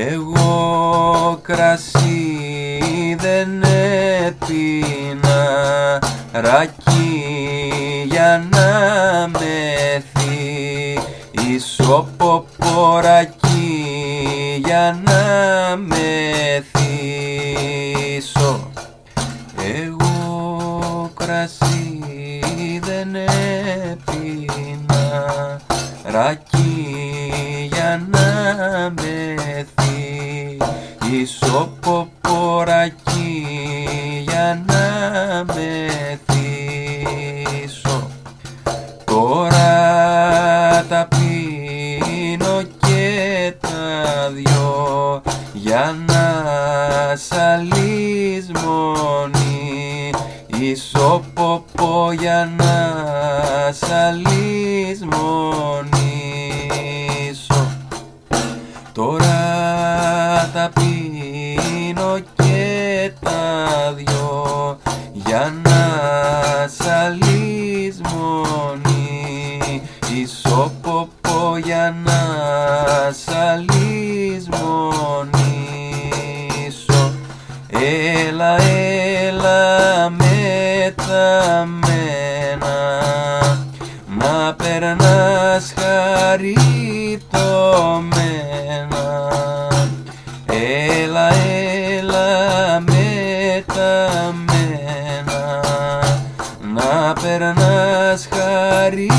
Εγώ κρασί δεν έπινα ρακί για να μεθεί. Ισοποπορακί για να μεθύσω εγώ κρασί δεν έπινα ρακί για να μεθεί ισοποπορακί για να μεθύσω τώρα τα πίνω και τα δυο για να σαλείς μόνη ισοποπο για να σαλείς μονήσω για να σαλείς μόνη ισοποπο για να σαλείς μονήσω Έλα, έλα με τα μένα να περνάς χαριτωμένα περνάς χαριτωμένα